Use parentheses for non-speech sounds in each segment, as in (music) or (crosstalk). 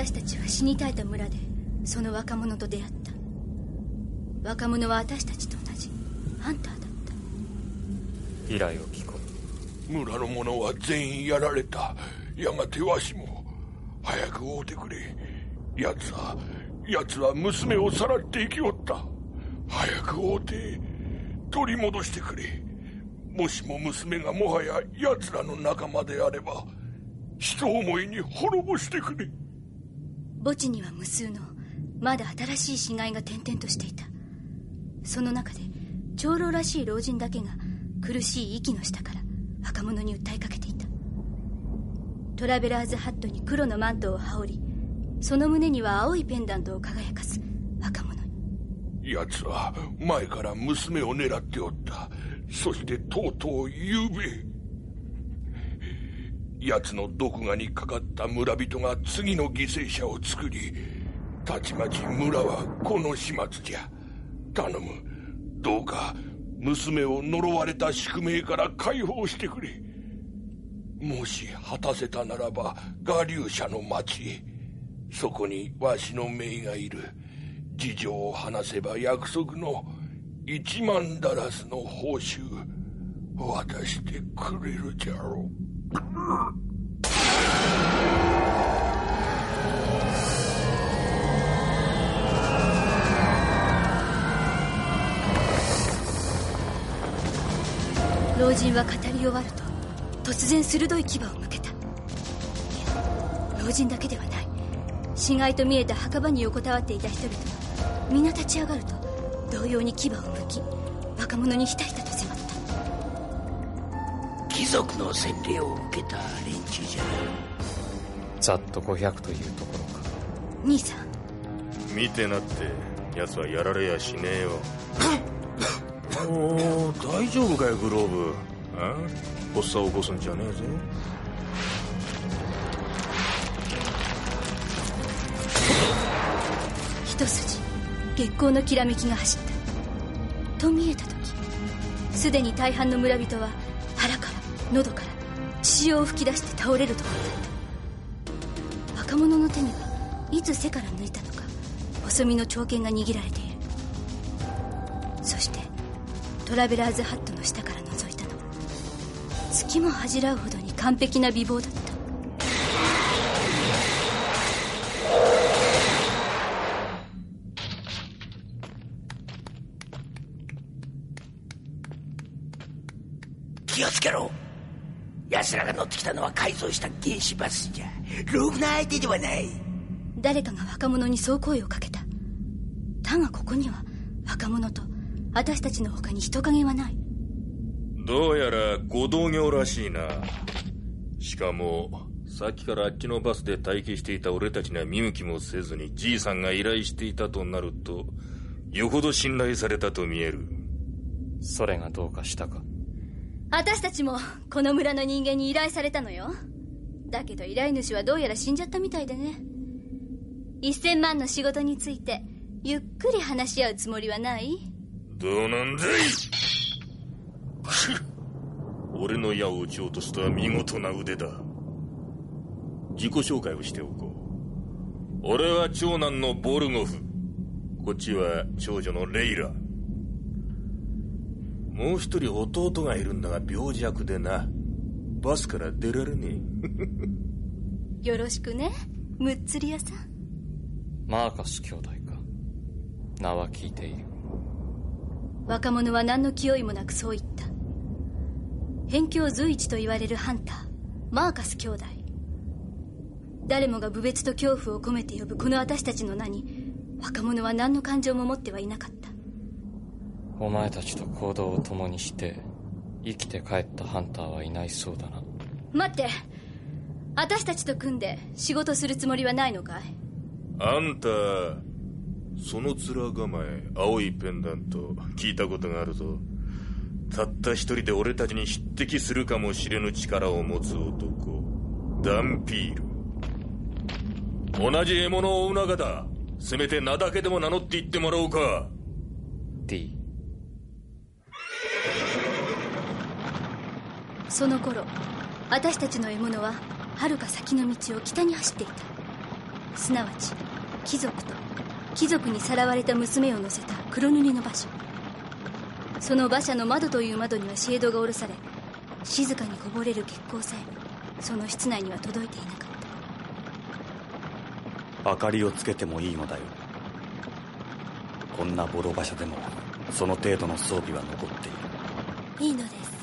私たちは死に絶えた村でその若者と出会った。若者は私たちと同じ。ハンターだった依頼を聞こう。村の者は全員やられた。やがてわしも早く会うてくれ。奴は奴は娘をさらって生きおった。早く会うて取り戻してくれ。もしも娘がもはや奴らの仲間であれば人思いに滅ぼしてくれ墓地には無数のまだ新しい死骸が点々としていた。その中で長老らしい老人だけが苦しい息の下から若者に訴えかけていた。トラベラーズハットに黒のマントを羽織りその胸には青いペンダントを輝かす若者に。奴は前から娘を狙っておった。そしてとうとうゆうべ奴の毒牙にかかった村人が次の犠牲者を作りたちまち村はこの始末じゃ。頼む。どうか娘を呪われた宿命から解放してくれ。もし果たせたならば我流者の町へ。そこにわしの姪がいる。事情を話せば約束の1万ダラスの報酬渡してくれるじゃろう。老人は語り終わると突然鋭い牙を向けた。老人だけではない。死骸と見えた墓場に横たわっていた人々は皆立ち上がると同様に牙を向き若者にひたひたと貴族の洗礼を受けた連中じゃざっと500というところか。兄さん。見てなって奴はやられやしねえよ。おお大丈夫かよグローブ。あ発作起こすんじゃねえぜ。一筋月光のきらめきが走った。と見えた時すでに大半の村人は喉から血潮を吹き出して倒れるところだった。若者の手にはいつ背から抜いたのか細身の長剣が握られている。そしてトラベラーズハットの下から覗いたのは月も恥じらうほどに完璧な美貌だった。改造した原子バスじゃ。ろくな相手ではない。誰かが若者にそう声をかけた。だがここには若者と私たちの他に人影はない。どうやらご同業らしいな。しかもさっきからあっちのバスで待機していた俺たちには見向きもせずにじいさんが依頼していたとなるとよほど信頼されたと見える。それがどうかしたか。私たちもこの村の人間に依頼されたのよだけど依頼主はどうやら死んじゃったみたいでね。1000万の仕事についてゆっくり話し合うつもりはない？どうなんだい？(laughs) 俺の矢を撃ち落とすとは見事な腕だ。自己紹介をしておこう。俺は長男のボルゴフ。こっちは長女のレイラ。もう一人弟がいるんだが病弱でな。バスから出られねえ。(laughs) よろしくねむっつり屋さん。マーカス兄弟か。名は聞いている。若者は何の気負いもなくそう言った。辺境随一と言われるハンターマーカス兄弟。誰もが侮蔑と恐怖を込めて呼ぶこの私たちの名に若者は何の感情も持ってはいなかった。お前たちと行動を共にして生きて帰ったハンターはいないそうだな。待って。私たちと組んで仕事するつもりはないのかい？あんたその面構え青いペンダント聞いたことがあるぞ。たった一人で俺たちに匹敵するかもしれぬ力を持つ男ダンピール。同じ獲物を追う仲だ。せめて名だけでも名乗って言ってもらおうか。D その頃私たちの獲物ははるか先の道を北に走っていた。すなわち貴族と貴族にさらわれた娘を乗せた黒塗りの馬車。その馬車の窓という窓にはシェードが下ろされ静かにこぼれる月光さえもその室内には届いていなかった。明かりをつけてもいいのだよ。こんなボロ馬車でもその程度の装備は残っている。いいのです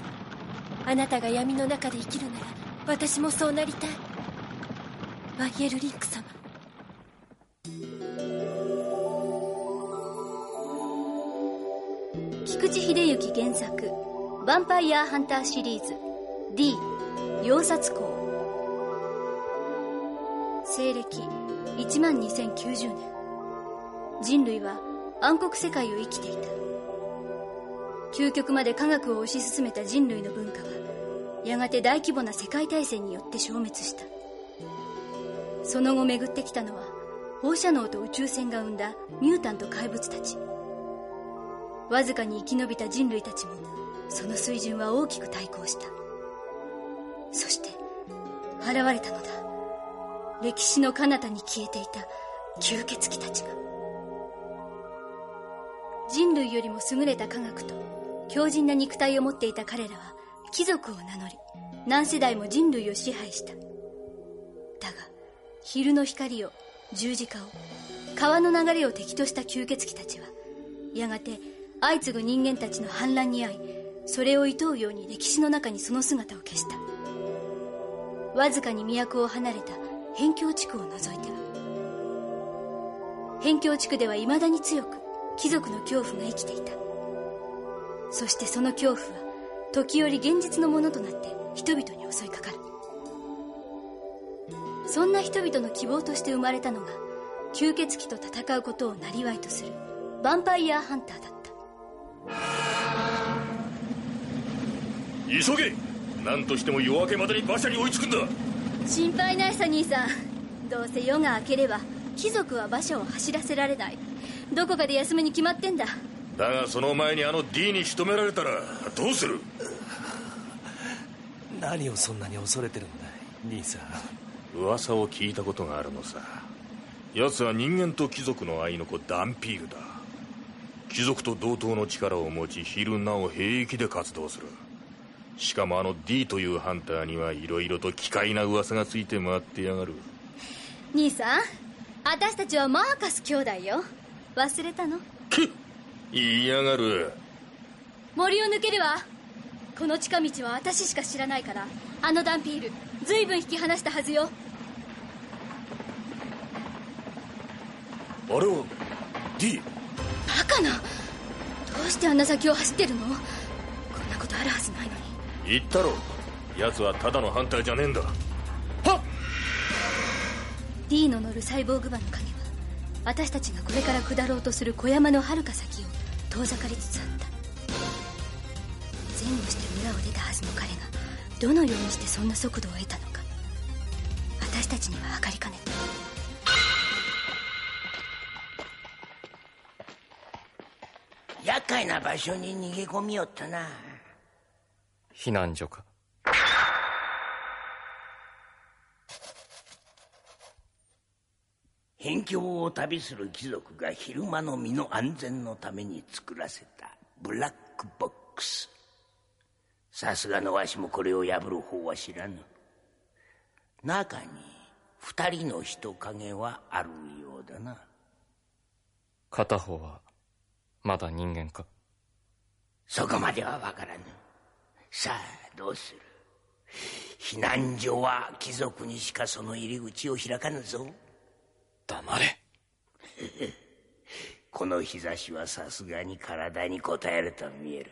あなたが闇の中で生きるなら私もそうなりたい。マギエル・リンク様。菊池秀幸原作「ヴァンパイアハンター」シリーズ D 溶殺工西暦1万2090年。人類は暗黒世界を生きていた。究極まで科学を推し進めた人類の文化はやがて大規模な世界大戦によって消滅した。その後巡ってきたのは放射能と宇宙船が生んだミュータント怪物たち。わずかに生き延びた人類たちもその水準は大きく対抗した。そして現れたのだ。歴史の彼方に消えていた吸血鬼たちが。人類よりも優れた科学と強靭な肉体を持っていた彼らは貴族を名乗り何世代も人類を支配した。だが昼の光を十字架を川の流れを敵とした吸血鬼たちはやがて相次ぐ人間たちの反乱に遭いそれを厭うように歴史の中にその姿を消した。わずかに都を離れた辺境地区を除いては。辺境地区ではいまだに強く貴族の恐怖が生きていた。そしてその恐怖は時折現実のものとなって人々に襲いかかる。そんな人々の希望として生まれたのが吸血鬼と戦うことを生りとするヴァンパイアハンターだった。急げ！何としても夜明けまでに馬車に追いつくんだ。心配ないさ兄さん。どうせ夜が明ければ貴族は馬車を走らせられない。どこかで休むに決まってんだ。だがその前にあの D に仕留められたらどうする？何をそんなに恐れてるんだ兄さん。噂を聞いたことがあるのさ。奴は人間と貴族の愛の子ダンピールだ。貴族と同等の力を持ち昼なお平気で活動する。しかもあの D というハンターには色々と奇怪な噂がついて回ってやがる。兄さん私たちはマーカス兄弟よ。忘れたの？く言いやがる。森を抜けるわこの近道は私しか知らないからあのダンピール随分引き離したはずよ。あれは D バカな。どうしてあんな先を走ってるの？こんなことあるはずないのに。言ったろ奴はただのハンターじゃねえんだ。はっ！D の乗るサイボーグ馬の影は私たちがこれから下ろうとする小山のはるか先を遠ざかりつつあった。前後して村を出たはずの彼がどのようにしてそんな速度を得たのか私たちには分かりかねた厄介な場所に逃げ込みよったな避難所か辺境を旅する貴族が昼間の身の安全のために作らせたブラックボックスさすがのわしもこれを破る方は知らぬ。中に二人の人影はあるようだな。片方はまだ人間か。そこまでは分からぬ。さあどうする。避難所は貴族にしかその入り口を開かぬぞ。黙れ。(laughs) この日差しはさすがに体に応えると見える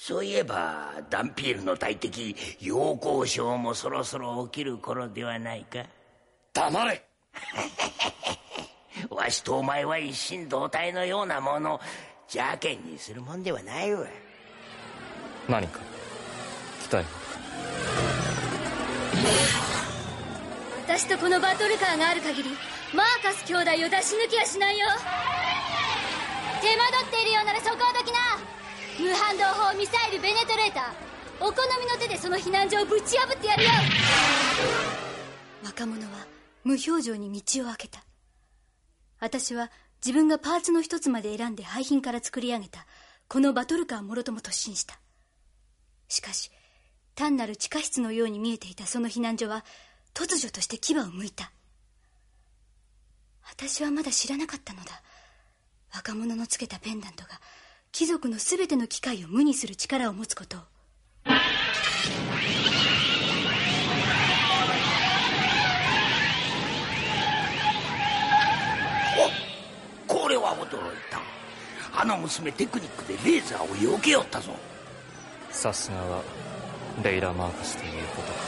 そういえばダンピールの大敵陽光症もそろそろ起きる頃ではないか。黙れ。(laughs) わしとお前は一心同体のようなもの邪険にするもんではないわ。何か？来たよ私とこのバトルカーがある限りマーカス兄弟を出し抜きはしないよ。手間取っているようならそこをどきな無反動砲ミサイルベネトレーター。お好みの手でその避難所をぶち破ってやるよ。若者は無表情に道を開けた。私は自分がパーツの一つまで選んで廃品から作り上げた。このバトルカーもろとも突進した。しかし単なる地下室のように見えていたその避難所は突如として牙をむいた。私はまだ知らなかったのだ。若者のつけたペンダントが貴族の全ての機械を無にする力を持つこと。をおこれは驚いた。あの娘テクニックでレーザーを避けよったぞ。さすがはレイラ・マークスということか。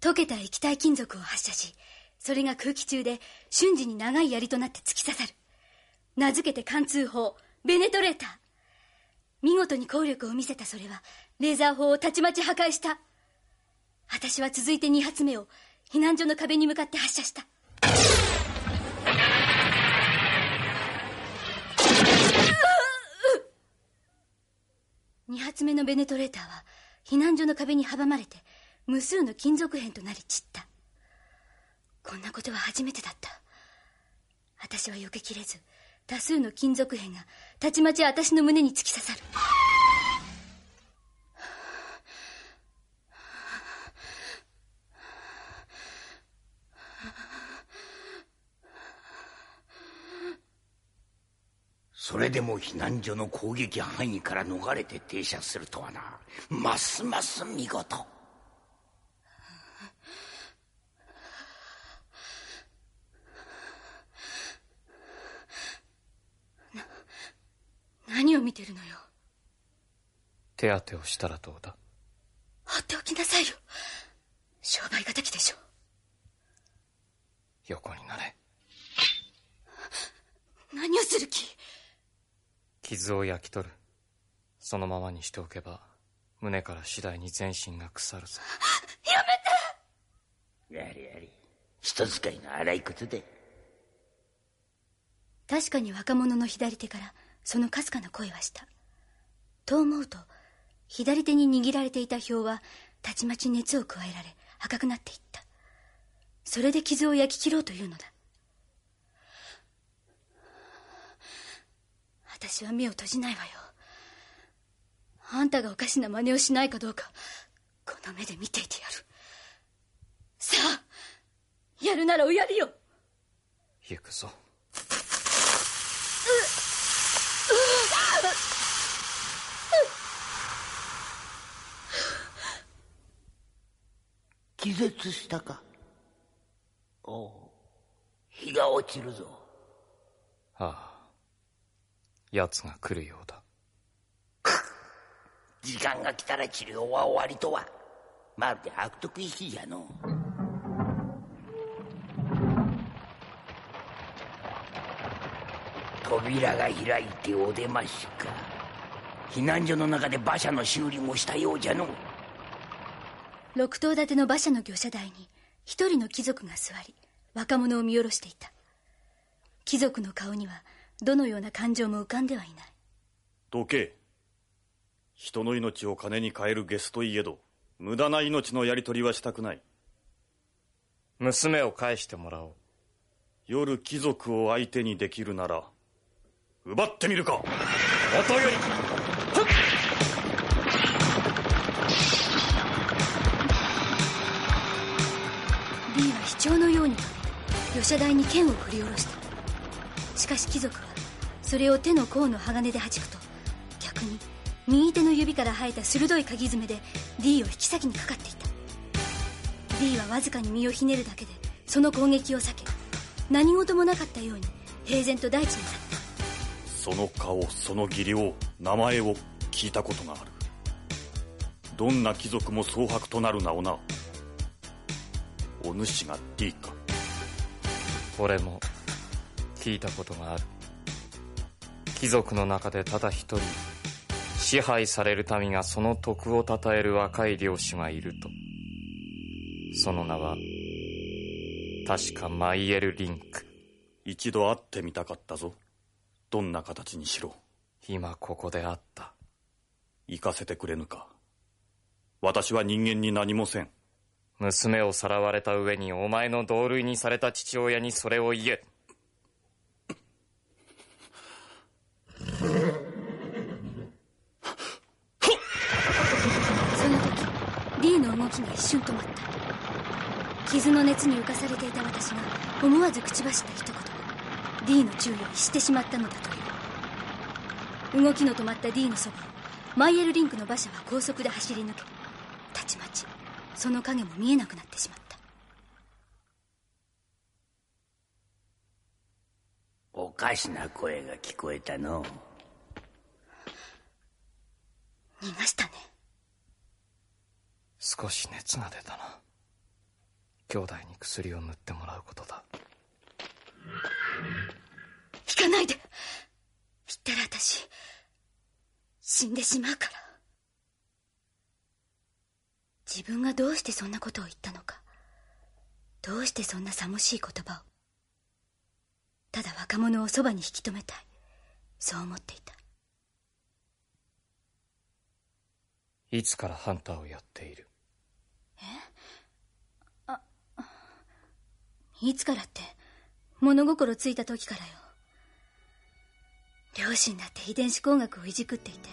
溶けた液体金属を発射しそれが空気中で瞬時に長い槍となって突き刺さる。名付けて貫通砲ベネトレーター。見事に効力を見せたそれはレーザー砲をたちまち破壊した。私は続いて2発目を避難所の壁に向かって発射した。2発目のベネトレーターは避難所の壁に阻まれて無数の金属片となり散った。こんなことは初めてだった。私は避けきれず多数の金属片がたちまち私の胸に突き刺さる。それでも避難所の攻撃範囲から逃れて停車するとはな。ますます見事。何を見てるのよ。手当てをしたらどうだ？放っておきなさいよ。商売敵でしょ横になれ。何をする気？傷を焼き取る。そのままにしておけば胸から次第に全身が腐るぞ。やめやれやれ。人使いの荒いことで。確かに若者の左手からそのかすかな声はした。と思うと左手に握られていた表はたちまち熱を加えられ赤くなっていった。それで傷を焼き切ろうというのだ。私は目を閉じないわよ。あんたがおかしな真似をしないかどうかこの目で見ていてやる。さあやるならおやりよ。行くぞ。気絶したか。おう。日が落ちるぞ。ああ。奴が来るようだ。(laughs) 時間が来たら治療は終わりとは。まるで悪徳石じゃの扉が開いてお出ましか。避難所の中で馬車の修理もしたようじゃの六棟建ての馬車の業者台に一人の貴族が座り若者を見下ろしていた。貴族の顔にはどのような感情も浮かんではいない。どけ人の命を金に換えるゲスといえど無駄な命のやり取りはしたくない。娘を返してもらおう。夜貴族を相手にできるなら奪ってみるか。元よりように業者台に剣を振り下ろした。しかし貴族はそれを手の甲の鋼で弾くと逆に右手の指から生えた鋭い鍵爪で D を引き先にかかっていた。D はわずかに身をひねるだけでその攻撃を避け何事もなかったように平然と大地に立った。その顔その義理を名前を聞いたことがある。どんな貴族も蒼白となる名をな。お主が D か俺も聞いたことがある。貴族の中でただ一人支配される民がその徳を称える若い領主がいると。その名は確かマイエル・リンク。一度会ってみたかったぞ。どんな形にしろ。今ここで会った。行かせてくれぬか。私は人間に何もせん娘をさらわれた上にお前の同類にされた父親にそれを言え。その時 D の動きが一瞬止まった。傷の熱に浮かされていた私が思わず口走った一言。D の注意を逸してしまったのだという。動きの止まった D のそばをマイエルリンクの馬車は高速で走り抜けたちまちその影も見えなくなってしまった。おかしな声が聞こえたの。逃がしたね。少し熱が出たな。兄弟に薬を塗ってもらうことだ。行かないで。行ったら私死んでしまうから自分がどうしてそんなことを言ったのか。どうしてそんな寂しい言葉を。ただ若者をそばに引き止めたい。そう思っていた。いつからハンターをやっている？いつからって物心ついた時からよ。両親だって遺伝子工学をいじくっていて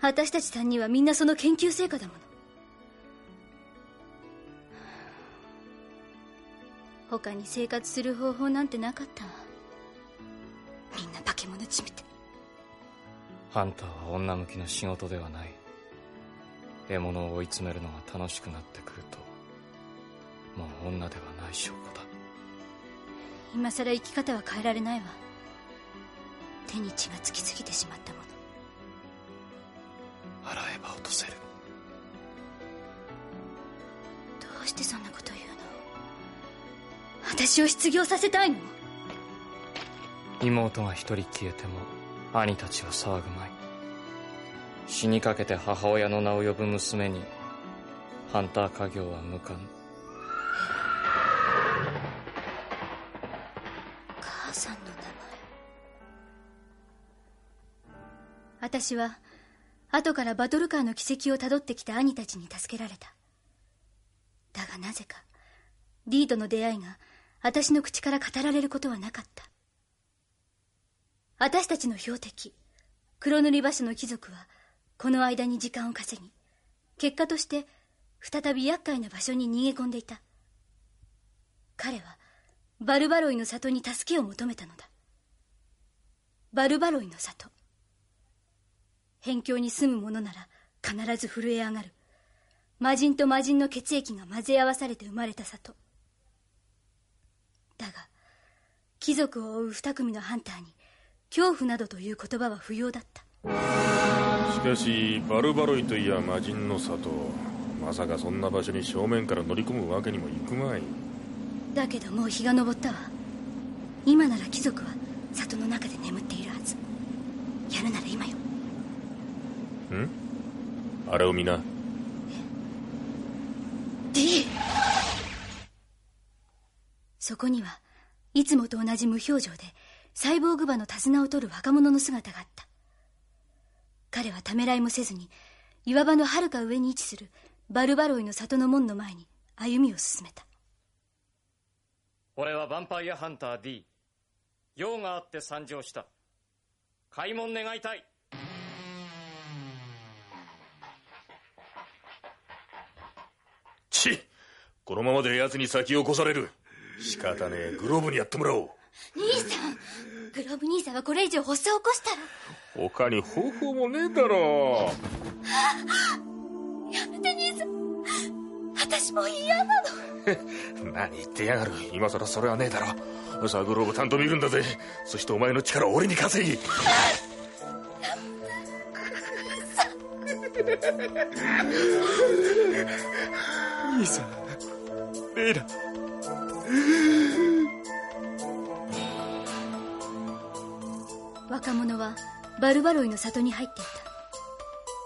私たち3人はみんなその研究成果だもの他に生活する方法なんてなかったわ。みんな化け物じみて。ハンターは女向きの仕事ではない。獲物を追い詰めるのが楽しくなってくるともう女ではない証拠だ。今さら生き方は変えられないわ。手に血がつきすぎてしまったもの。洗えば落とせる。どうしてそんなこと言うの？私を失業させたいの？妹が一人消えても兄たちは騒ぐまい。死にかけて母親の名を呼ぶ娘にハンター家業は向かぬ母さんの名前。私は後からバトルカーの軌跡をたどってきた兄たちに助けられた。だがなぜかリードの出会いが私の口から語られることはなかった。私たちの標的黒塗り馬車の貴族はこの間に時間を稼ぎ結果として再び厄介な場所に逃げ込んでいた。彼はバルバロイの里に助けを求めたのだ。バルバロイの里。辺境に住む者なら必ず震え上がる。魔人と魔人の血液が混ぜ合わされて生まれた里。だが貴族を追う二組のハンターに恐怖などという言葉は不要だった。しかしバルバロイといや魔人の里まさかそんな場所に正面から乗り込むわけにもいくまい。だけどもう日が昇ったわ。今なら貴族は里の中で眠っているはず。やるなら今よ。ん？あれを見な。D そこにはいつもと同じ無表情でサイボーグ馬の手綱を取る若者の姿があった。彼はためらいもせずに岩場のはるか上に位置するバルバロイの里の門の前に歩みを進めた。俺はヴァンパイアハンター D 用があって参上した。開門願いたい。ちこのままで奴に先を越される仕方ねえグローブにやってもらおう。兄さんグローブ兄さんはこれ以上発作を起こしたら。他に方法もねえだろやめて兄さん。私もう嫌なの。(laughs) 何言ってやがる。今さらそれはねえだろさあグローブ担当見るんだぜ。そしてお前の力を俺に稼ぎ。兄さん。レイラ若者はバルバロイの里に入っていた。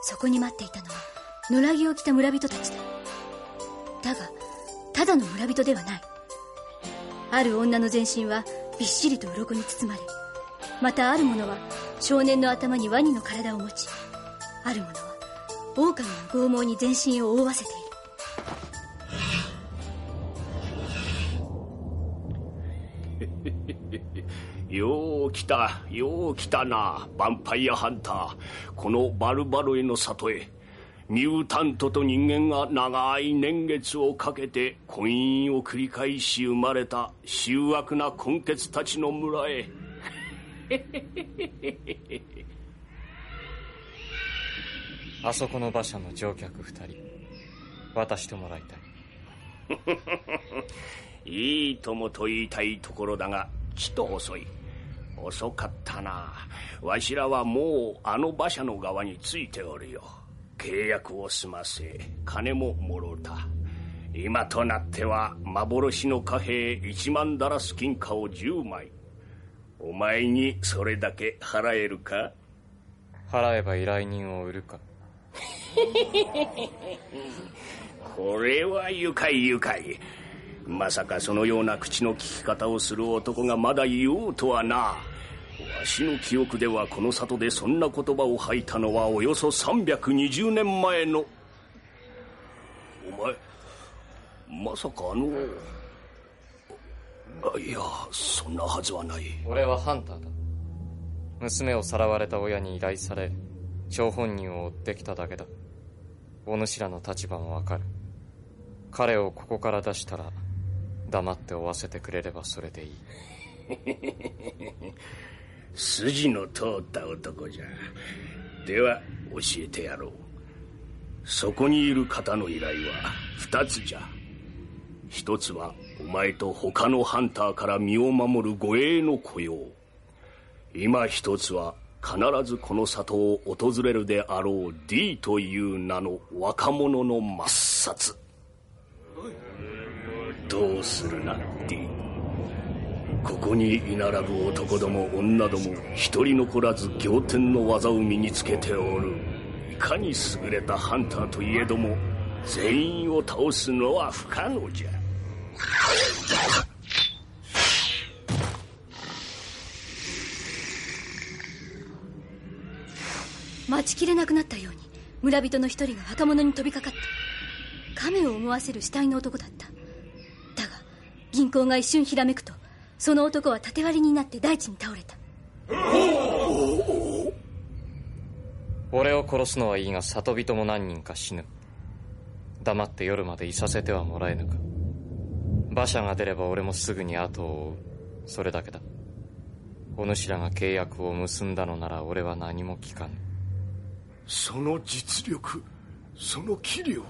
そこに待っていたのは野良着を着た村人たちだ。だがただの村人ではない。ある女の全身はびっしりと鱗に包まれまたある者は少年の頭にワニの体を持ちある者は狼の拷問に全身を覆わせている。う来たよう来たなヴァンパイアハンター。このバルバロへの里へミュータントと人間が長い年月をかけて婚姻を繰り返し生まれた醜悪な根血たちの村へ。(laughs) (laughs) あそこの馬車の乗客二人渡してもらいたい。(laughs) いいともと言いたいところだがちと遅い遅かったな。わしらはもうあの馬車の側についておるよ。契約を済ませ金ももろうた。今となっては幻の貨幣1万ダラス金貨を10枚。お前にそれだけ払えるか？払えば依頼人を売るか。(laughs) これは愉快愉快まさかそのような口の利き方をする男がまだいようとはな。わしの記憶ではこの里でそんな言葉を吐いたのはおよそ320年前の。お前まさかあのあいやそんなはずはない。俺はハンターだ。娘をさらわれた親に依頼され張本人を追ってきただけだ。お主らの立場もわかる。彼をここから出したら黙って追わせてくれればそれでいい。筋の通った男じゃ。では教えてやろう。そこにいる方の依頼は二つじゃ。一つはお前と他のハンターから身を守る護衛の雇用。今一つは必ずこの里を訪れるであろう D という名の若者の抹殺。どうするな D ここに居並ぶ男ども女ども一人残らず仰天の技を身につけておる。いかに優れたハンターといえども全員を倒すのは不可能じゃ。待ちきれなくなったように村人の一人が若者に飛びかかった亀を思わせる死体の男だった。銀行が一瞬ひらめくとその男は縦割りになって大地に倒れた。俺を殺すのはいいが里人も何人か死ぬ。黙って夜までいさせてはもらえぬか。馬車が出れば俺もすぐに後を追う。それだけだ。お主らが契約を結んだのなら俺は何も聞かぬ。その実力その器量。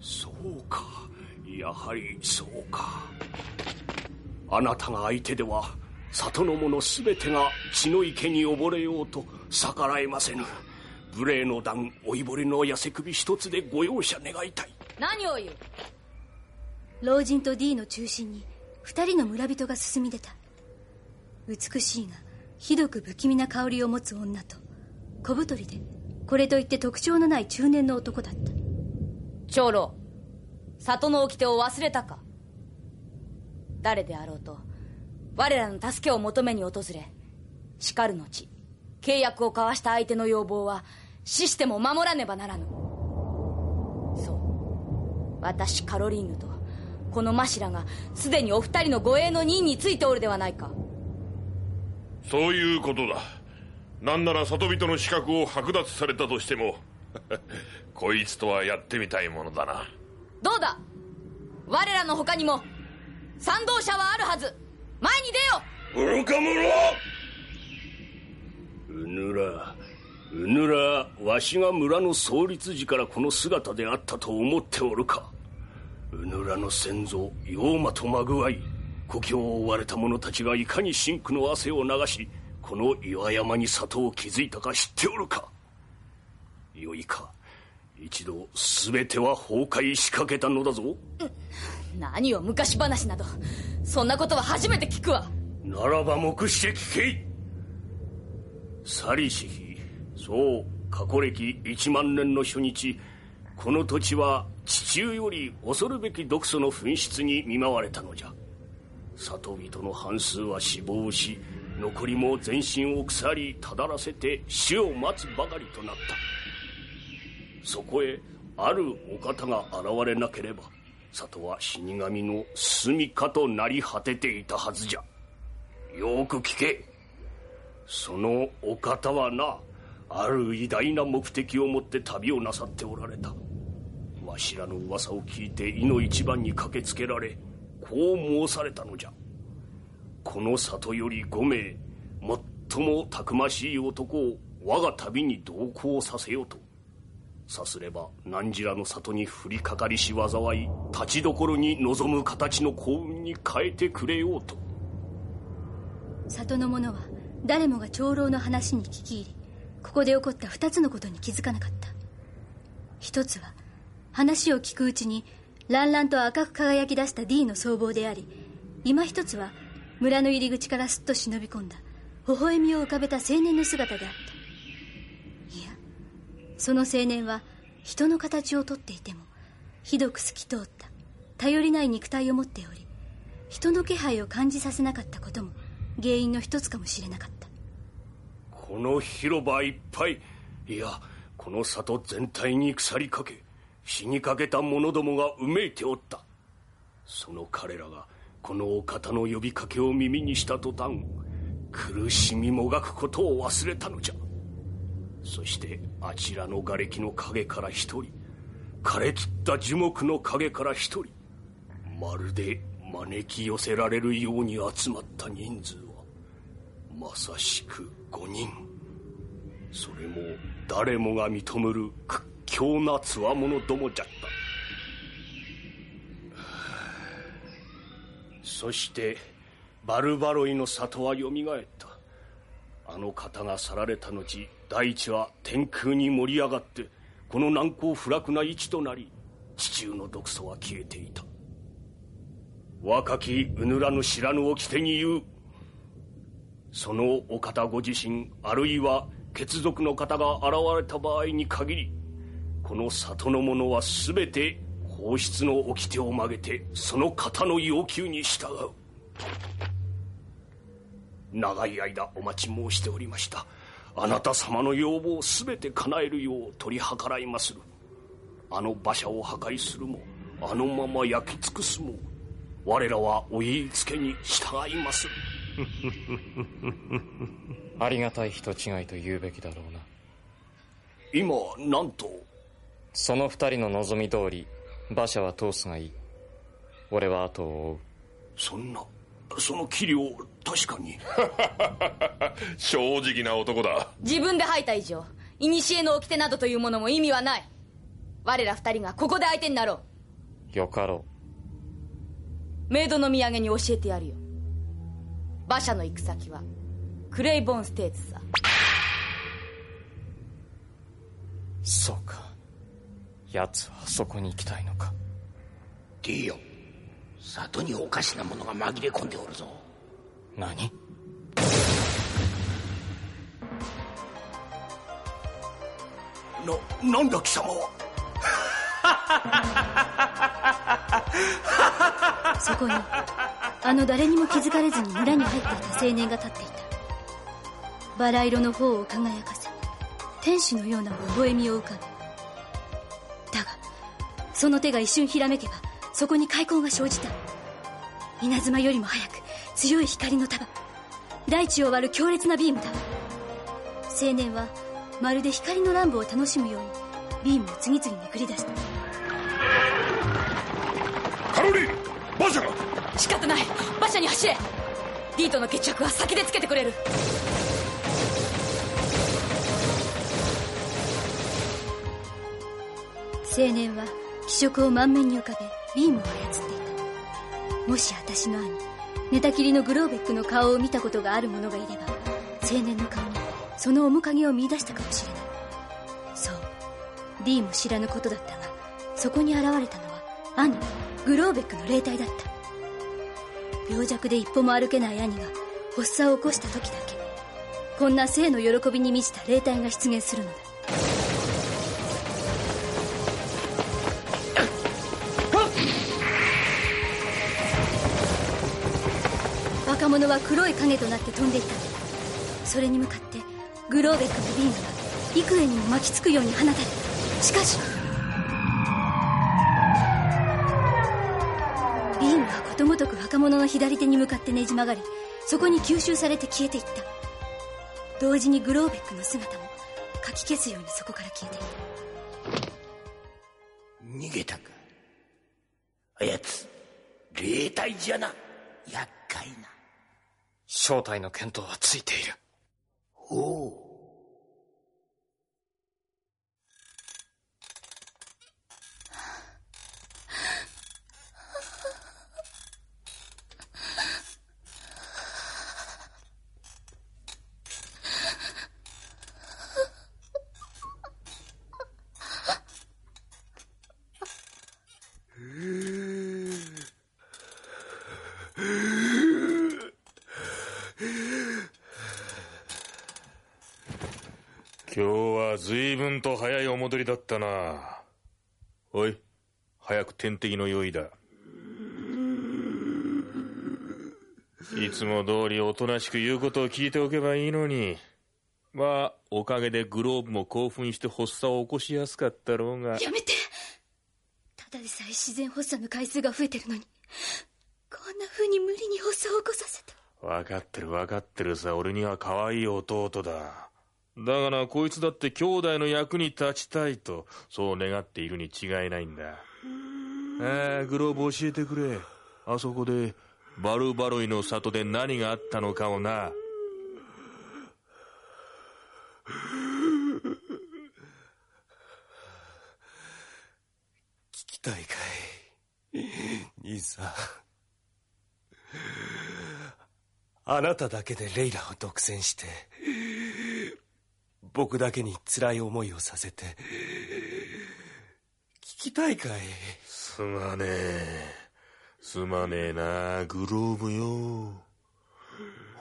そうかやはりそうか。あなたが相手では里の者全てが血の池に溺れようと逆らえませぬ。無礼の段老いぼれの痩せ首一つでご容赦願いたい。何を言う？老人と D の中心に二人の村人が進み出た。美しいがひどく不気味な香りを持つ女と小太りでこれといって特徴のない中年の男だった。長老里の掟を忘れたか。誰であろうと我らの助けを求めに訪れしかる後契約を交わした相手の要望は死しても守らねばならぬ。そう私カロリーヌとこのマシラがすでにお二人の護衛の任についておるではないか。そういうことだ。なんなら里人の資格を剥奪されたとしても (laughs) こいつとはやってみたいものだな。どうだ?我らの他にも賛同者はあるはず。前に出よ。愚か者!うぬらうぬらわしが村の創立時からこの姿であったと思っておるか。うぬらの先祖妖魔とまぐわい故郷を追われた者たちがいかに真紅の汗を流しこの岩山に里を築いたか知っておるか?よいか。一度全ては崩壊しかけたのだぞ。何を昔話など。そんなことは初めて聞くわ。ならば目して聞け。サリシヒそう過去歴1万年の初日この土地は地中より恐るべき毒素の噴出に見舞われたのじゃ。里人の半数は死亡し残りも全身を腐りただらせて死を待つばかりとなったそこへあるお方が現れなければ里は死神の住処となり果てていたはずじゃ。よく聞け。そのお方はなある偉大な目的を持って旅をなさっておられた。わしらの噂を聞いて井の一番に駆けつけられこう申されたのじゃ。この里より5名最もたくましい男を我が旅に同行させようと。さすれば汝らの里に降りかかりし災い立ちどころに望む形の幸運に変えてくれようと。里の者は誰もが長老の話に聞き入りここで起こった二つのことに気づかなかった。一つは話を聞くうちに乱々と赤く輝き出した D の僧帽であり今一つは村の入り口からすっと忍び込んだ微笑みを浮かべた青年の姿であった。その青年は人の形をとっていてもひどく透き通った頼りない肉体を持っており人の気配を感じさせなかったことも原因の一つかもしれなかった。この広場いっぱいいやこの里全体に腐りかけ死にかけた者どもがうめいておった。その彼らがこのお方の呼びかけを耳にした途端苦しみもがくことを忘れたのじゃ。そしてあちらの瓦礫の影から一人枯れ散った樹木の影から一人まるで招き寄せられるように集まった人数はまさしく5人。それも誰もが認める屈強なつわものどもじゃった。そしてバルバロイの里はよみがえった。あの方が去られた後大地は天空に盛り上がってこの難攻不落な位置となり地中の毒素は消えていた。若きうぬらぬ知らぬをてに言う。そのお方ご自身あるいは血族の方が現れた場合に限りこの里の者は全て皇室の掟を曲げてその方の要求に従う。長い間お待ち申しておりました。あなた様の要望を全て叶えるよう取り計らいまする。あの馬車を破壊するもあのまま焼き尽くすも我らはお言いつけに従います (laughs) ありがたい人違いと言うべきだろうな。今なんとその二人の望み通り馬車は通すがいい。俺は後を追う。そんなその器量確かに。(laughs) 正直な男だ。自分で吐いた以上古の掟などというものも意味はない。我ら二人がここで相手になろう。よかろう。メイドの土産に教えてやるよ。馬車の行く先はクレイボーンステーツさ。そうか。奴はそこに行きたいのか。ディオ里におかしなものが紛れ込んでおるぞ。何？ななんだ貴様は？(laughs) そこにあの誰にも気づかれずに村に入っていた青年が立っていた。バラ色の方を輝かせ天使のような微笑みを浮かべ。だがその手が一瞬ひらめけばそこに開口が生じた。稲妻よりも早く強い光の束。大地を割る強烈なビームだ。青年はまるで光の乱舞を楽しむようにビームを次々に繰り出した。カロリー馬車が。仕方ない。馬車に走れ。ディートの決着は先でつけてくれる。青年は気色を満面に浮かべビームを操っていたもし私の兄寝たきりのグローベックの顔を見たことがある者がいれば青年の顔にその面影を見出したかもしれないそう D も知らぬことだったがそこに現れたのは兄グローベックの霊体だった。病弱で一歩も歩けない兄が発作を起こした時だけこんな生の喜びに満ちた霊体が出現するのだ。者は黒い影となって飛んでいた。それに向かってグローベックのビームが幾重にも巻きつくように放たれた。しかしリンはことごとく若者の左手に向かってねじ曲がりそこに吸収されて消えていった。同時にグローベックの姿もかき消すようにそこから消えてい逃げたか。あやつ霊体じゃな。厄介な。正体の見当はついている。おお今日は随分と早いお戻りだったな。おい早く点滴の用意だ。いつも通りおとなしく言うことを聞いておけばいいのに。まあおかげでグローブも興奮して発作を起こしやすかったろうが。やめて。ただでさえ自然発作の回数が増えてるのに。こんな風に無理に発作を起こさせた。分かってる分かってるさ俺には可愛い弟だだがなこいつだって兄弟の役に立ちたいとそう願っているに違いないんだ。ああグローブ教えてくれ。あそこでバルバロイの里で何があったのかをな。聞きたいかい兄さん。あなただけでレイラを独占して僕だけに辛い思いをさせて聞きたいかい？すまねえ。すまねえなグローブよ。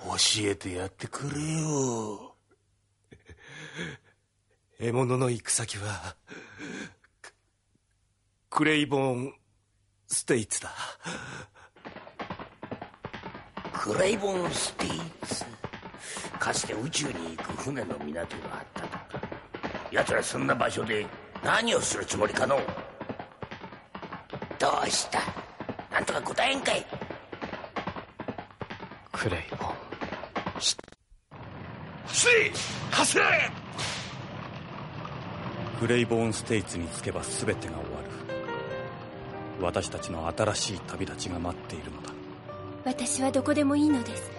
教えてやってくれよ。獲物の行く先はククレイボーンステイツだ。クレイボンステイツかつて宇宙に行く船の港があったとか。奴らそんな場所で何をするつもりかのどうした？なんとか答えんかい。クレイボン。走れ走れ！クレイボーンステイツに着けば全てが終わる。私たちの新しい旅立ちが待っているのだ。私はどこでもいいのです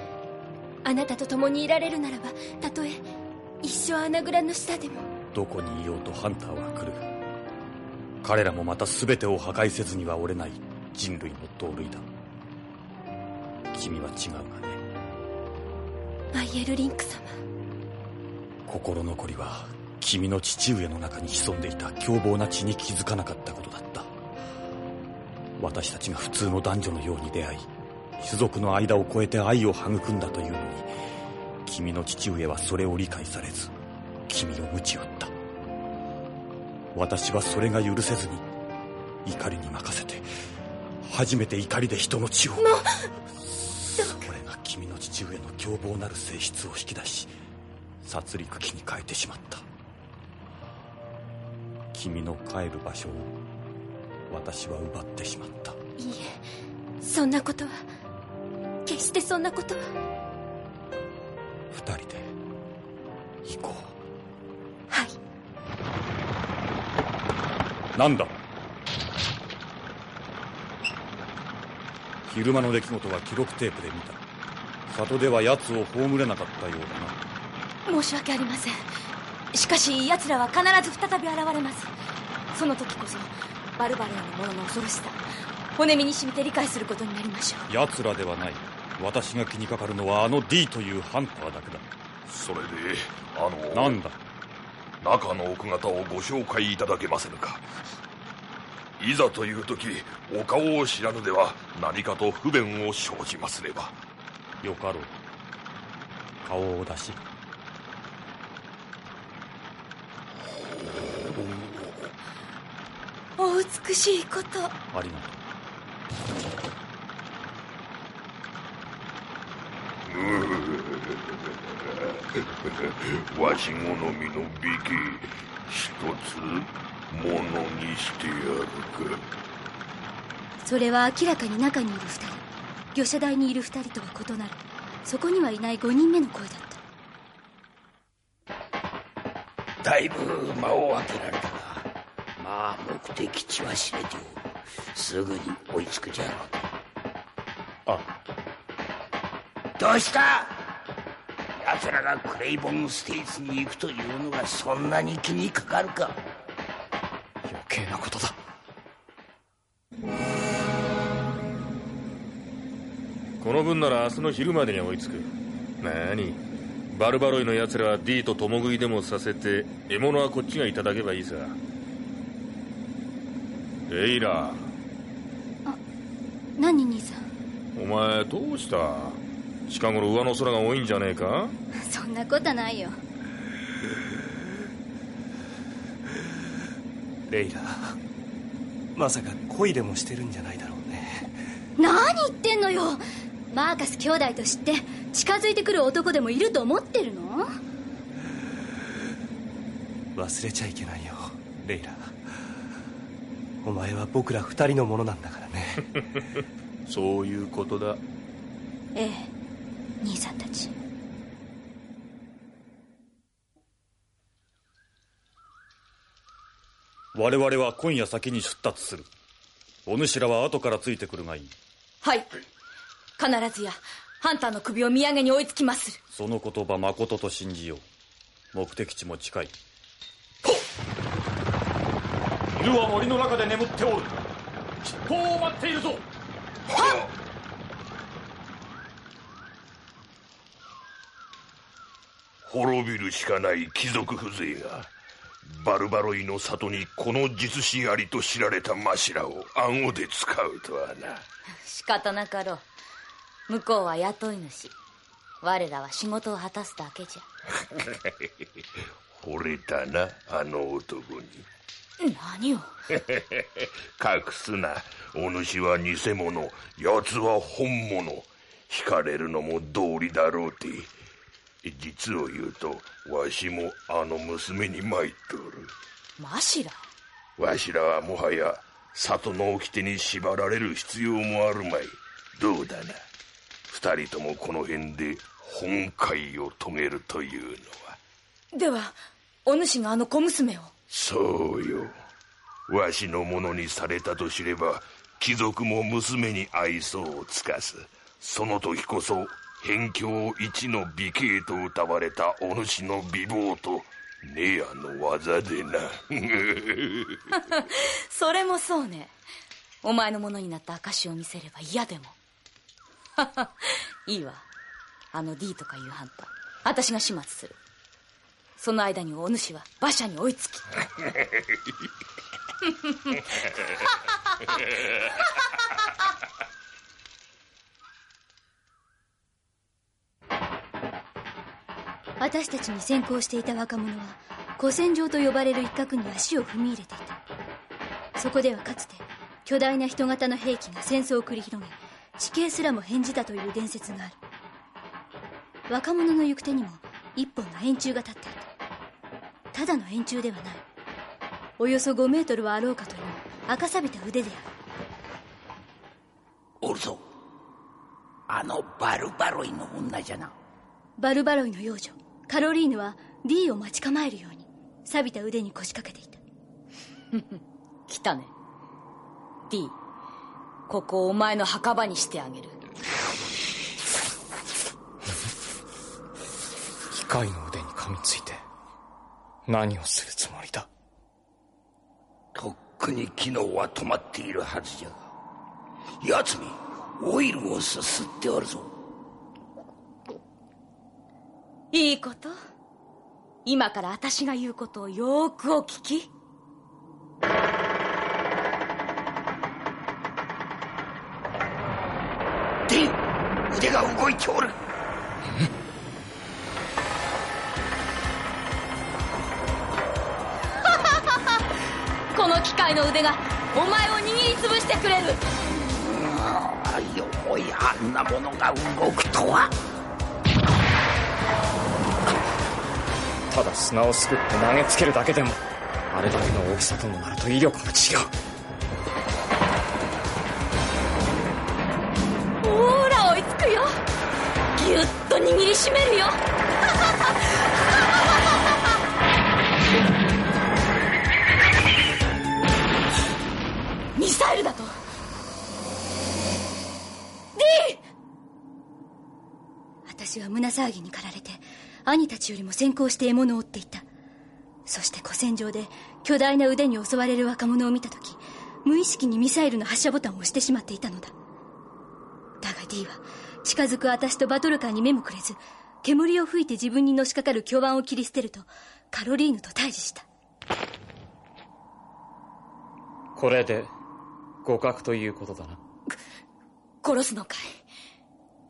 あなたと共にいられるならばたとえ一生穴蔵の下でも。どこにいようとハンターは来る彼らもまた全てを破壊せずには折れない人類の同類だ。君は違うがね。マイエルリンク様。心残りは君の父上の中に潜んでいた凶暴な血に気づかなかったことだった。私たちが普通の男女のように出会い種族の間を越えて愛を育んだというのに君の父上はそれを理解されず君を鞭打った。私はそれが許せずに怒りに任せて初めて怒りで人の血を。それが君の父上の凶暴なる性質を引き出し殺戮鬼に変えてしまった。君の帰る場所を私は奪ってしまった。いいえそんなことは決してそんなこと。は二人で行こはい。うなんだ？昼間の出来事は記録テープで見た。里では奴を葬れなかったようだな。申し訳ありません。しかし奴らは必ず再び現れます。その時こそバルバレアのものの恐ろしさ骨身に染みて理解することになりましょう。奴らではない私が気にかかるのはあの D というハンターだけだ。それであのなんだ？中の奥方をご紹介いただけませぬか。いざという時お顔を知らぬでは何かと不便を生じますれば。よかろう。顔を出し。お美しいことありがとわし好みの美形一つものにしてやるか。それは明らかに中にいる2人。魚車台にいる2人とは異なる。そこにはいない5人目の声だった。だいぶ間を空けられたがまあ目的地は知れておる。すぐに追いつくじゃろうあ。どうした？奴らがクレイボンステイツに行くというのがそんなに気にかかるか。余計なことだ。この分なら明日の昼までに追いつく。なに？バルバロイの奴らは D と共食いでもさせて獲物はこっちがいただけばいいさ。レイラ何兄さん？お前どうした？近頃上の空が多いんじゃねえか？そんなことないよ。レイラまさか恋でもしてるんじゃないだろうね。何言ってんのよ！マーカス兄弟と知って近づいてくる男でもいると思ってるの？忘れちゃいけないよレイラ。お前は僕ら二人のものなんだからね。(laughs) そういうことだ。ええ兄さんたち我々は今夜先に出立する。お主らは後からついてくるがいい。はい。必ずやハンターの首を土産に追いつきまする。その言葉まことと信じよう。目的地も近い。犬は森の中で眠っておる。吉報を待っているぞ。はっ。滅びるしかない貴族風情がバルバロイの里にこの術師ありと知られたマシラを暗号で使うとはな。仕方なかろう。向こうは雇い主。我らは仕事を果たすだけじゃ。(laughs) 惚れたなあの男に。何を？(laughs) 隠すな。お主は偽物。奴は本物。惹かれるのも道理だろうて実を言うとわしもあの娘に参っとる。マシラわしらはもはや里の掟に縛られる必要もあるまい。どうだな？二人ともこの辺で本会を遂げるというのは。ではお主があの小娘を？そうよ。わしのものにされたと知れば貴族も娘に愛想を尽かす。その時こそ辺境一の美形と歌われたお主の美貌とネアの技でな。(laughs) それもそうね。お前のものになった証を見せれば嫌でも。(laughs) いいわ。あの D とかいうハンター。私が始末する。その間にお主は馬車に追いつき私たちに先行していた若者は古戦場と呼ばれる一角に足を踏み入れていた。そこではかつて巨大な人型の兵器が戦争を繰り広げ地形すらも変じたという伝説がある。若者の行く手にも一本の円柱が立っていた。ただの円柱ではない。およそ5メートルはあろうかという赤錆びた腕である。おるぞ。あのバルバロイの女じゃな。バルバロイの幼女カロリーヌは D を待ち構えるように錆びた腕に腰掛けていた。(laughs) 来たね。D ここをお前の墓場にしてあげる。(laughs) 機械の腕に噛みついて何をするつもりだ？とっくに機能は止まっているはずじゃ。が奴にオイルをすすっておるぞいいこと？今から私が言うことをよーくお聞き。で腕が動いておる。(laughs) この機械の腕がお前を握りつぶしてくれる。あよいあんなものが動くとはただ砂をすくって投げつけるだけでもあれだけの大きさともなると威力が違う。ほら追いつくよ。ぎゅっと握りしめるよ。ミサイルだと。ディ私は胸騒ぎに駆られて兄たちよりも先行して獲物を追っていた。そして古戦場で巨大な腕に襲われる若者を見た時無意識にミサイルの発射ボタンを押してしまっていたのだ。だが D は近づく私とバトルカーに目もくれず煙を吹いて自分にのしかかる巨腕を切り捨てるとカロリーヌと対峙した。これで互角ということだな。殺すのかい？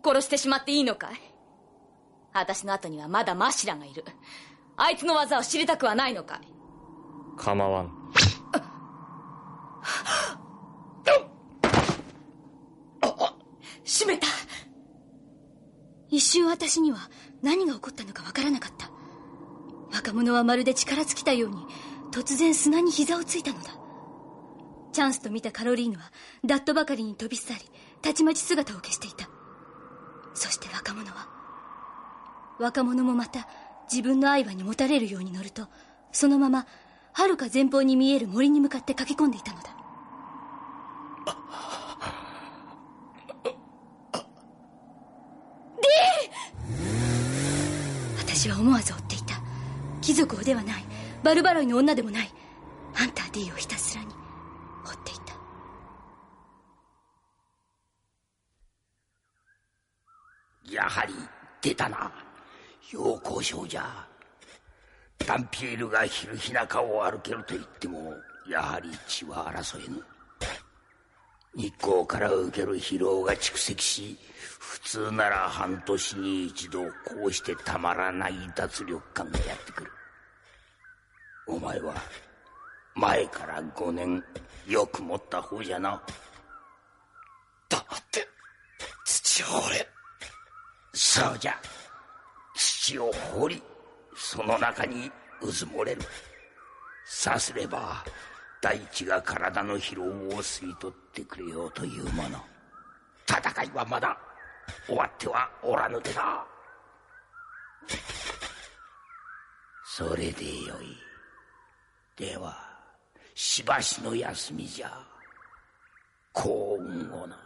殺してしまっていいのかい？私の後にはまだマシラがいる。あいつの技を知りたくはないのかい？構わん。閉めた。一瞬私には何が起こったのかわからなかった。若者はまるで力尽きたように突然砂に膝をついたのだ。チャンスと見たカロリーヌはダッとばかりに飛び去りたちまち姿を消していた。そして若者は若者もまた自分の愛馬にもたれるように乗るとそのまま遥か前方に見える森に向かって駆け込んでいたのだ。私は思わず追っていた。貴族をではない。バルバロイの女でもない。ハンター D をひたすらに追っていた。やはり出たな陽光症じゃ。ダンピエールが昼日中を歩けると言ってもやはり血は争えぬ。日光から受ける疲労が蓄積し普通なら半年に一度こうしてたまらない脱力感がやってくる。お前は前から5年よく持った方じゃな。黙って土を掘れ。そうじゃ。土を掘りその中にうずもれる。さすれば大地が体の疲労を吸い取ってくれようというもの。戦いはまだ終わってはおらぬでな。それでよい。ではしばしの休みじゃ。幸運をな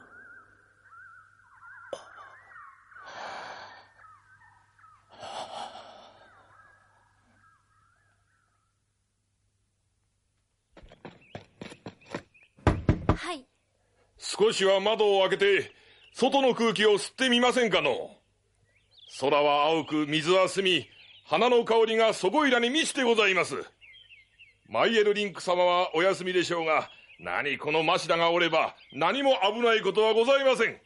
はい少しは窓を開けて外の空気を吸ってみませんかの。空は青く水は澄み花の香りがそこいらに満ちてございます。マイエルリンク様はお休みでしょうが何このマシダがおれば何も危ないことはございません。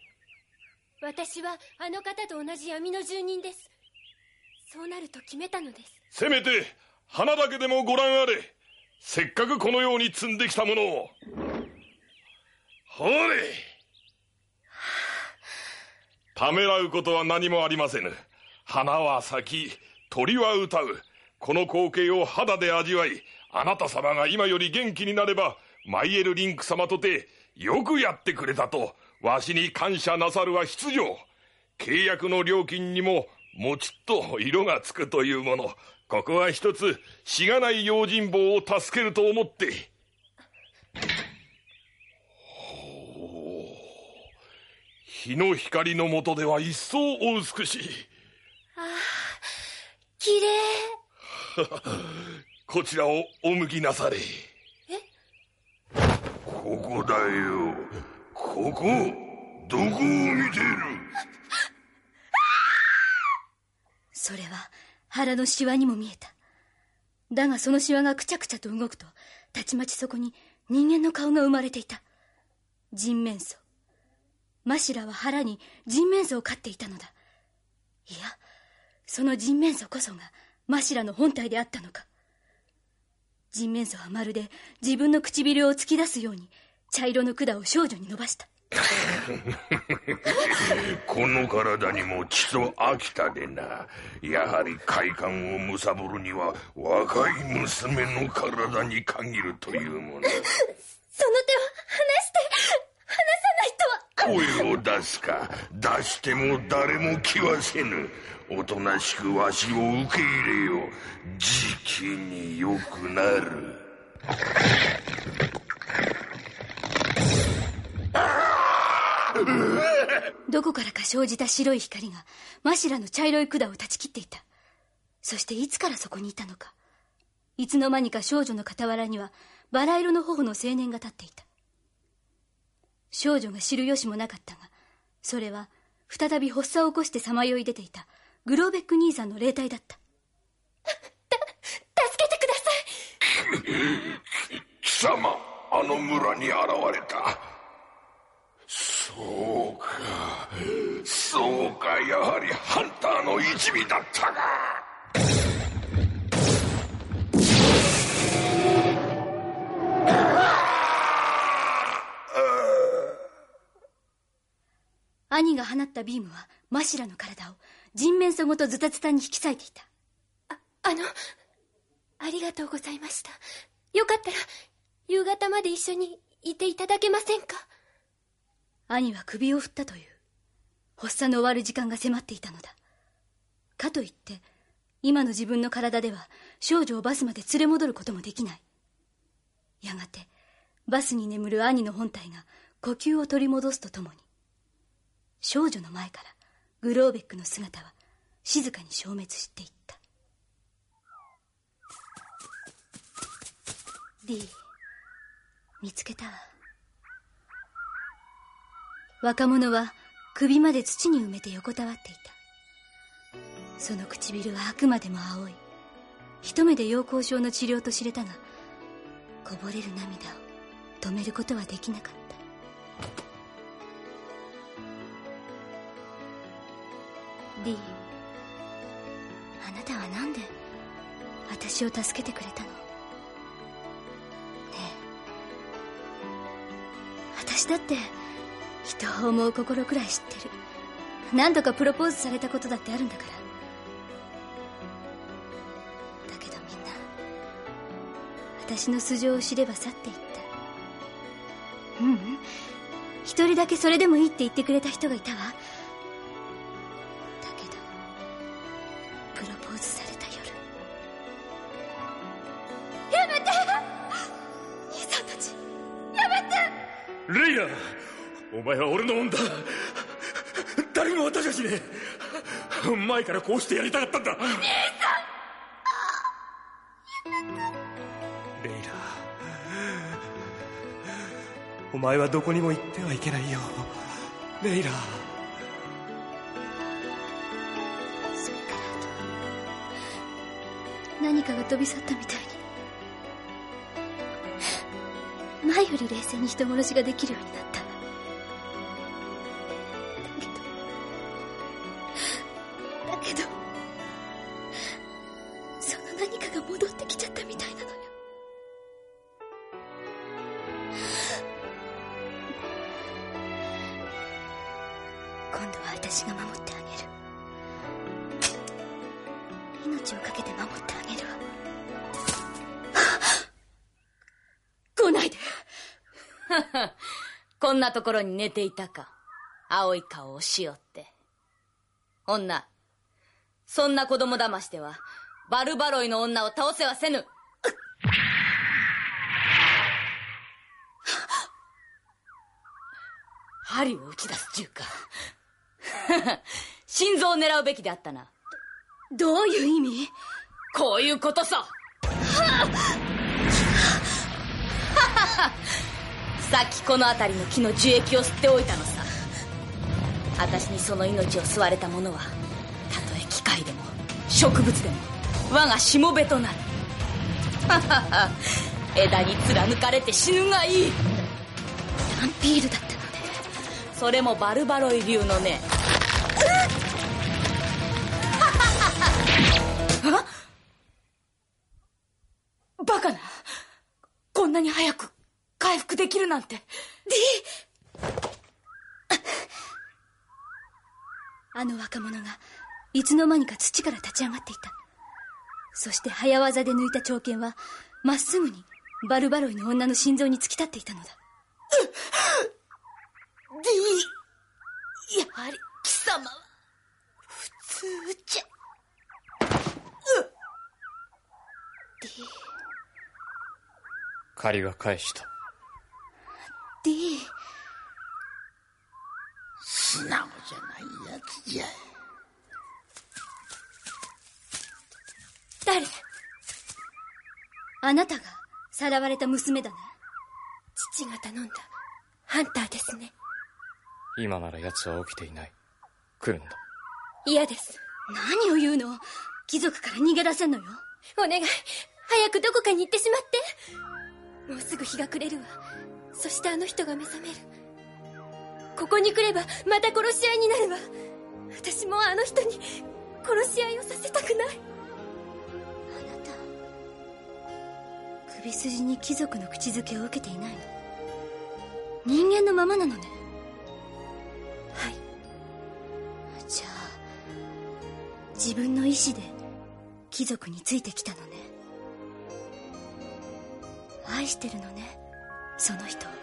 私はあの方と同じ闇の住人です。そうなると決めたのです。せめて花だけでもご覧あれ。せっかくこのように積んできたものをほれ。ためらうことは何もありませぬ。花は咲き鳥は歌う。この光景を肌で味わいあなた様が今より元気になればマイエルリンク様とてよくやってくれたとわしに感謝なさるは必要契約の料金にももちっと色がつくというもの。ここは一つしがない用心棒を助けると思って。日の光の下では一層お美しい。綺麗。(laughs) こちらをお向きなされ。ここだよ。ここどこを見ている？(laughs) それは腹のシワにも見えた。だがそのシワがくちゃくちゃと動くとたちまちそこに人間の顔が生まれていた。人面相マシラは腹に人面相を飼っていたのだ。いやその人面相こそがマシラの本体であったのか。人面相はまるで自分の唇を突き出すように茶色の管を少女に伸ばした。(laughs) この体にもちと飽きたでな。やはり快感を貪るには若い娘の体に限るというもの。(laughs) その手を離して声を出すか出しても誰も気はせぬ。おとなしくわしを受け入れよ。じきによくなる。どこからか生じた白い光がマシラの茶色い管を断ち切っていた。そしていつからそこにいたのか。いつの間にか少女の傍らにはバラ色の頬の青年が立っていた。少女が知る由もなかったがそれは再び発作を起こしてさまよい出ていたグローベック兄さんの霊体だった。助けてください。(laughs) 貴様あの村に現れた。そうか。そうかやはりハンターの一味だったか (laughs) 兄が放ったビームはマシラの体を人面そごとズタズタに引き裂いていた。ああのありがとうございました。よかったら夕方まで一緒にいていただけませんか？兄は首を振ったという。発作の終わる時間が迫っていたのだ。かといって今の自分の体では少女をバスまで連れ戻ることもできない。やがてバスに眠る兄の本体が呼吸を取り戻すとともに少女の前からグローベックの姿は静かに消滅していった。ディ見つけたわ。若者は首まで土に埋めて横たわっていた。その唇はあくまでも青い。一目で陽光症の治療と知れたがこぼれる涙を止めることはできなかった。ディあなたは何で私を助けてくれたの？ねえ。私だって人を思う心くらい知ってる。何度かプロポーズされたことだってあるんだから。だけどみんな私の素性を知れば去っていった。ううん。一人だけそれでもいいって言ってくれた人がいたわ。お前は俺のもんだ。誰も渡しゃしねえ前からこうしてやりたかったんだ。兄さんレイラお前はどこにも行ってはいけないよ。レイラ何かが飛び去ったみたいに。前より冷静に人殺しができるようになった度は私が守ってあげる。命を懸けて守ってあげるわ。(laughs) 来ないで。(laughs) こんなところに寝ていたか。青い顔をしよって。女。そんな子供騙しではバルバロイの女を倒せはせぬ。(laughs) 針を打ち出す銃か (laughs) 心臓を狙うべきであったな。どういう意味？こういうことさ。(laughs) さっきこの辺りの木の樹液を吸っておいたのさ。私にその命を吸われた者はたとえ機械でも植物でも我がしもべとなる。(laughs) 枝に貫かれて死ぬがいい。ランピールだったのね。それもバルバロイ流のねバカな。こんなに早く回復できるなんて。ディあの若者がいつの間にか土から立ち上がっていた。そして早技で抜いた長剣はまっすぐにバルバロイの女の心臓に突き立っていたのだ。ディやはり貴様は普通じゃディ借りは返した。ディ素直じゃないやつじゃ。誰？あなたがさらわれた娘だね父が頼んだ。ハンターですね。今なら奴は起きていない。来るんだ。嫌です。何を言うの？貴族から逃げ出せんのよ。お願い早くどこかに行ってしまって。もうすぐ日が暮れるわ。そしてあの人が目覚める。ここに来ればまた殺し合いになるわ。私もあの人に殺し合いをさせたくない。あなた首筋に貴族の口づけを受けていないの。人間のままなのね。はい。じゃあ自分の意志で貴族についてきたのね愛してるのね。その人を。はい。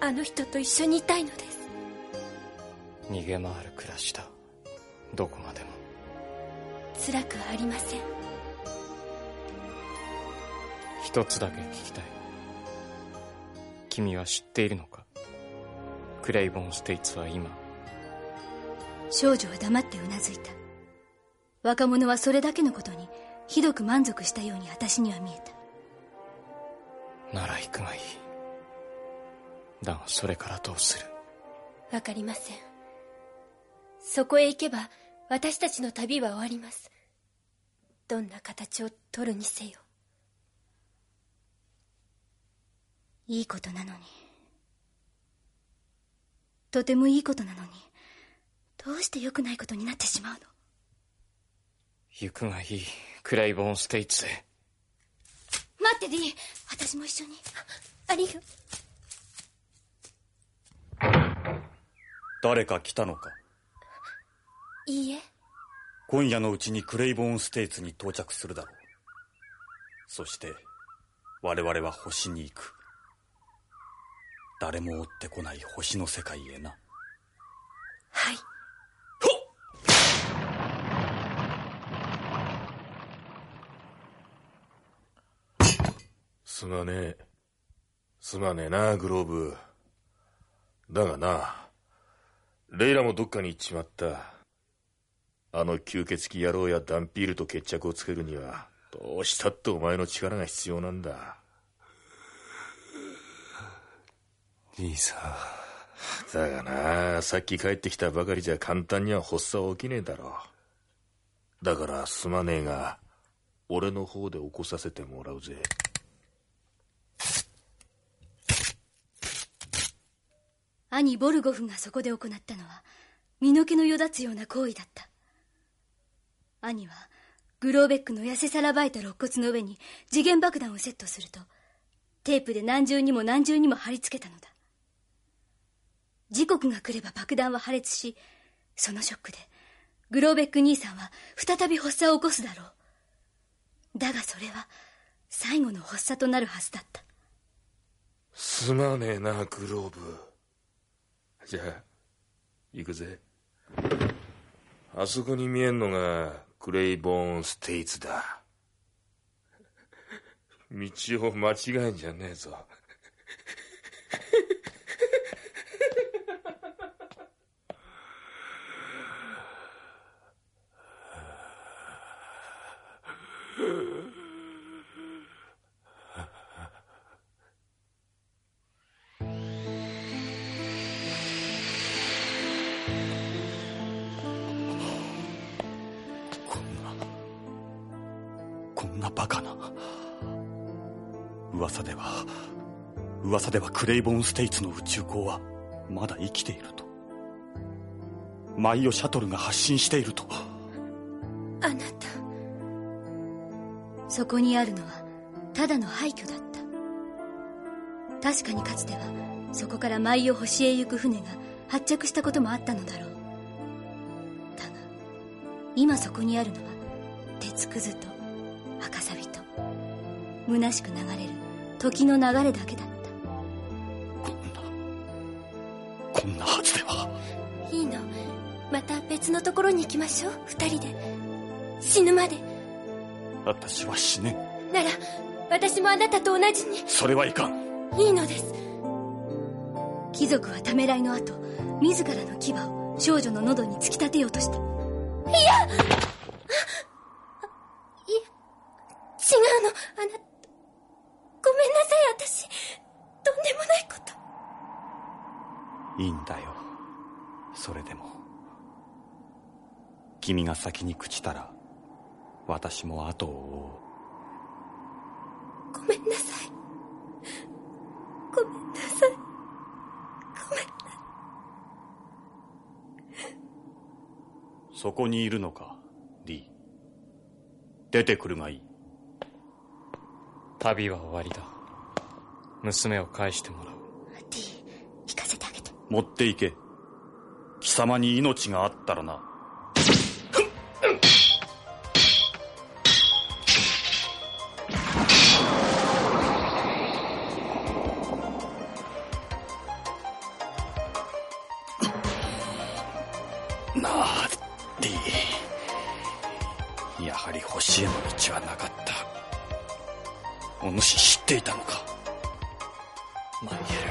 あの人と一緒にいたいのです。逃げ回る暮らしだ。どこまでも。辛くはありません。一つだけ聞きたい。君は知っているのか？クレイボン・ステイツは今。少女は黙ってうなずいた。若者はそれだけのことにひどく満足したように私には見えたなら行くがいい。だがそれからどうする？わかりません。そこへ行けば私たちの旅は終わります。どんな形を取るにせよ。いいことなのに。とてもいいことなのに。どうして良くないことになってしまうの？行くがいい。クレイボン・ステイツへ待ってディ私も一緒に。ありが。誰か来たのか？いいえ。今夜のうちにクレイボーンステイツに到着するだろう。そして我々は星に行く。誰も追ってこない星の世界へな。はいすまねえ。すまねえなグローブ。だがなレイラもどっかに行っちまった。あの吸血鬼野郎やダンピールと決着をつけるにはどうしたってお前の力が必要なんだ。兄さだがなさっき帰ってきたばかりじゃ簡単には発作は起きねえだろう。だからすまねえが俺の方で起こさせてもらうぜ兄ボルゴフがそこで行ったのは身の毛のよだつような行為だった。兄はグローベックの痩せさらばいた肋骨の上に次元爆弾をセットするとテープで何重にも何重にも貼り付けたのだ。時刻が来れば爆弾は破裂しそのショックでグローベック兄さんは再び発作を起こすだろう。だがそれは最後の発作となるはずだった。すまねえなグローブ。じゃあ行くぜ。あそこに見えんのがクレイボーンステイツだ。(laughs) 道を間違えんじゃねえぞ。(laughs) 噂では噂ではクレイボーンステイツの宇宙港はまだ生きていると。マイオシャトルが発信していると。あなたそこにあるのはただの廃墟だった。確かにかつてはそこから舞を星へ行く船が発着したこともあったのだろう。だが今そこにあるのは鉄くずと赤サビと虚しく流れる時の流れだけだった。こんなこんなはずでは。いいの。また別のところに行きましょう。二人で。死ぬまで。私は死ねん。なら私もあなたと同じに。それはいかん。いいのです。貴族はためらいの後自らの牙を少女の喉に突き立てようとしたいやいや違うの。あなたごめんなさい私とんでもないこといいんだよ。それでも。君が先に朽ちたら私も後を追う。ごめんなさい。ごめんなさい。ごめんそこにいるのか D 出てくるがいい。旅は終わりだ。娘を返してもらう持って行け。貴様に命があったらな。なあ D やはり星への道はなかった。お主知っていたのか。マニュエル。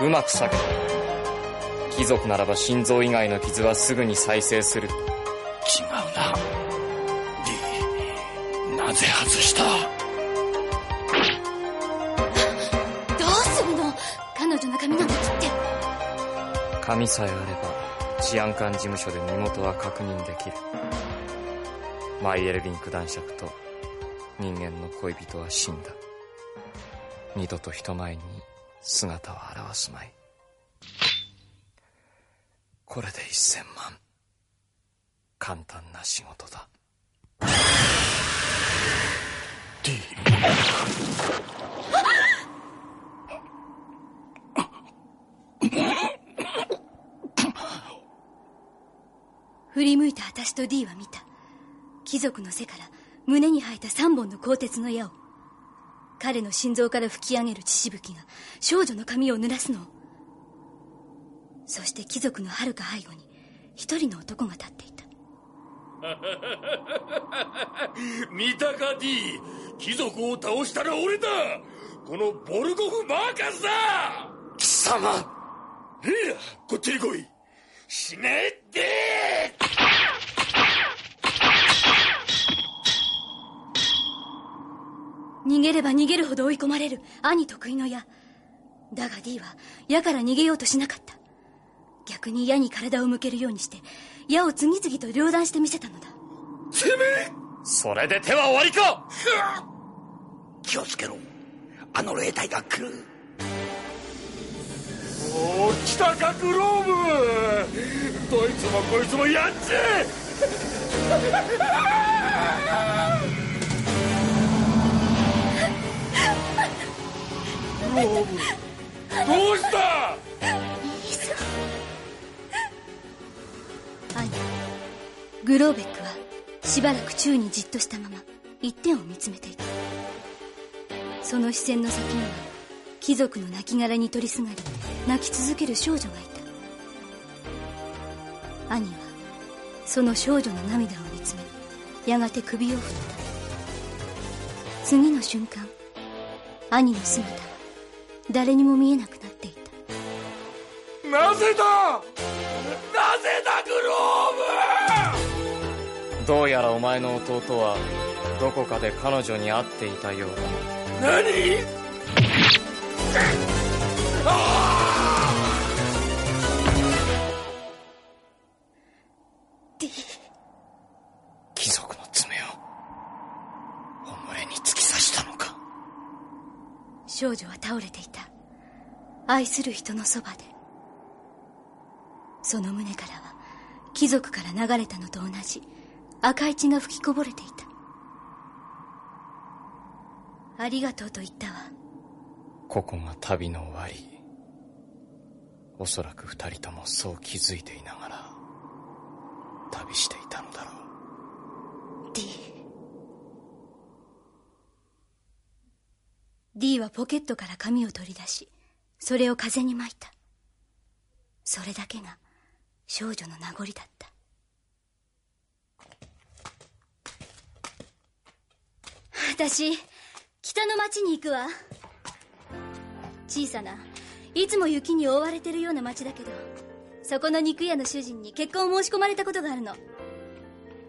うまく裂けた。貴族ならば心臓以外の傷はすぐに再生する。違うな。D なぜ外した？どうするの？彼女の髪の毛切って。紙さえあれば治安官事務所で身元は確認できる。マイエルリンク男爵と人間の恋人は死んだ。二度と人前に姿を現すまい。これで1000万。簡単な仕事だ。D 振り向いた私と D は見た。貴族の背から胸に生えた3本の鋼鉄の矢を。彼の心臓から吹き上げる血しぶきが少女の髪を濡らすのそして貴族の遥か背後に一人の男が立っていた。(laughs) 見たか D 貴族を倒したら俺だ。このボルゴフ・マーカスだ。貴様いやこっちに来い。死ねって。逃げれば逃げるほど追い込まれる。兄得意の矢。だが D は矢から逃げようとしなかった。逆に矢に体を向けるようにして矢を次々と両断してみせたのだ。てめ!えそれで手は終わりか!気をつけろ。あの霊体が来る。おお来たかグローブ!どいつもこいつもやっち!グどうした？兄グローベックはしばらく宙にじっとしたまま一点を見つめていた。その視線の先には貴族の亡骸に取りすがり泣き続ける少女がいた。兄はその少女の涙を見つめやがて首を振った。次の瞬間兄の姿。誰にも見えなくなっていた。なぜだ？なぜだグロどうやらお前の弟はどこかで彼女に会っていたようだ。ー。ブ何貴族の爪を己に突き刺したのか？少女は倒れていた愛する人のそばで。その胸からは貴族から流れたのと同じ赤い血が吹きこぼれていた。ありがとうと言ったわ。ここが旅の終わり。おそらく二人ともそう気づいていながら旅していたのだろう。D D はポケットから紙を取り出しそれを風にまいた。それだけが少女の名残だった。私北の町に行くわ。小さないつも雪に覆われてるような町だけどそこの肉屋の主人に結婚を申し込まれたことがあるの。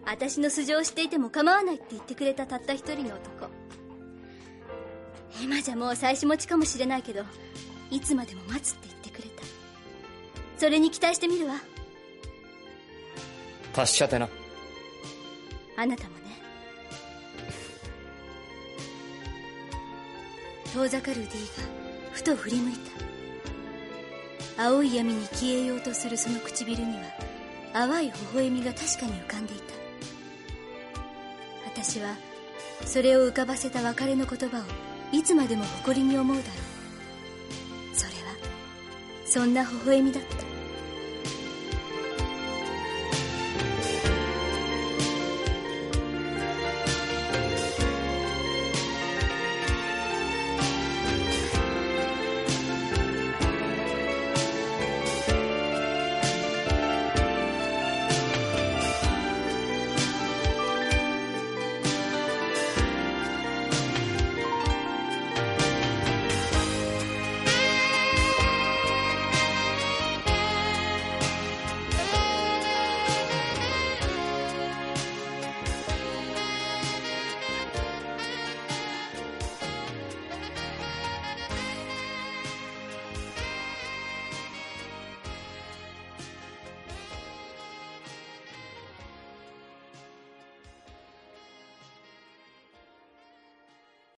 私の素性を知っていても構わないって言ってくれたたった一人の男。今じゃもう妻子持ちかもしれないけどいつまでも待つって言ってくれた。それに期待してみるわ。達者でな。あなたもね。遠ざかる D がふと振り向いた。青い闇に消えようとするその唇には淡い微笑みが確かに浮かんでいた。私はそれを浮かばせた別れの言葉をいつまでも誇りに思うだろうそんな微笑みだった。